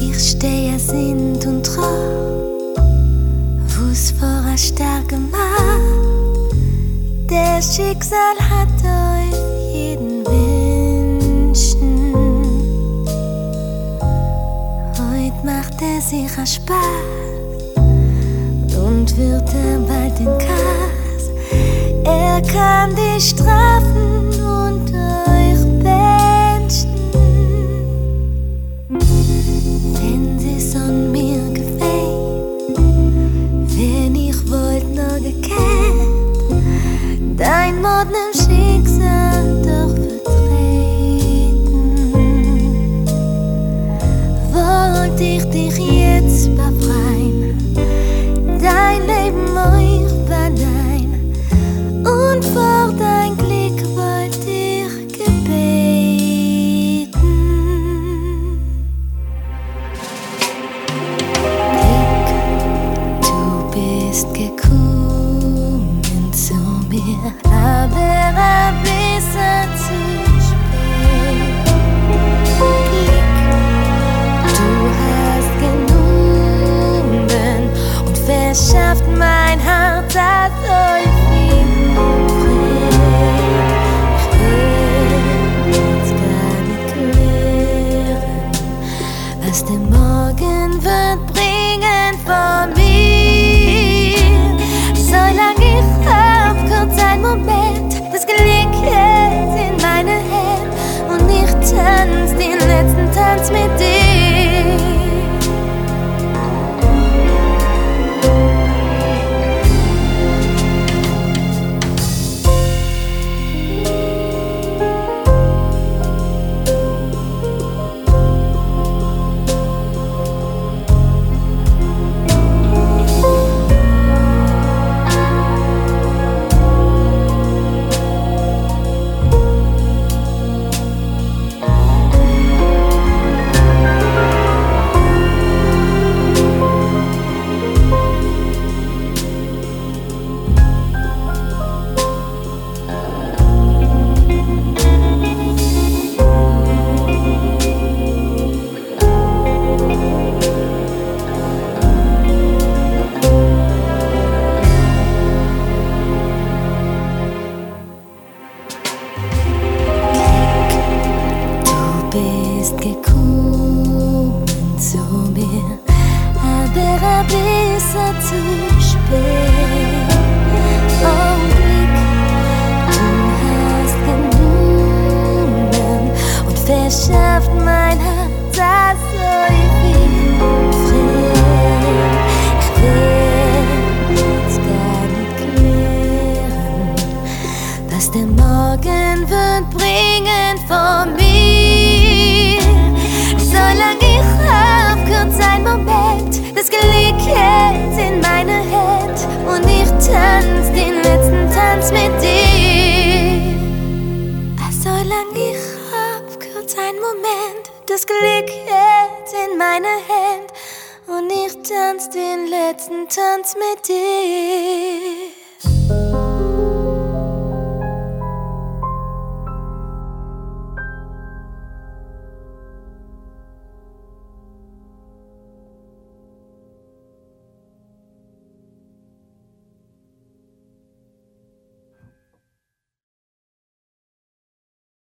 Kirschsteher sind und treu, wo's vorher stark gemacht. Der Schicksal hat euch jeden Wünschen. Heute macht er sich ein Spaß und wird er bald in Kass. Er kann dich strafen. Schicksal doch ich dich jetzt befreien, dein Leben euch mein Herz klären, was der Morgen wird bringen von mir. Solange ich hab, kurz ein Moment, das Glück hält in meine Hände und ich tanz den letzten Tanz mit dir. Bist gekommen zu mir, aber ein bisschen zu spät. Glück, du hast genommen und verschafft mein Herz als euch wie Frieden. Ich will jetzt gar nicht klären, was der Morgen wird bringen von mir. Ich hab, kurz ein Moment, das Glück hält in meine Hand und ich tanz den letzten Tanz mit dir. Ah, Solange ich hab, kurz ein Moment, das Glück hält in meine Hand und ich tanz den letzten Tanz mit dir.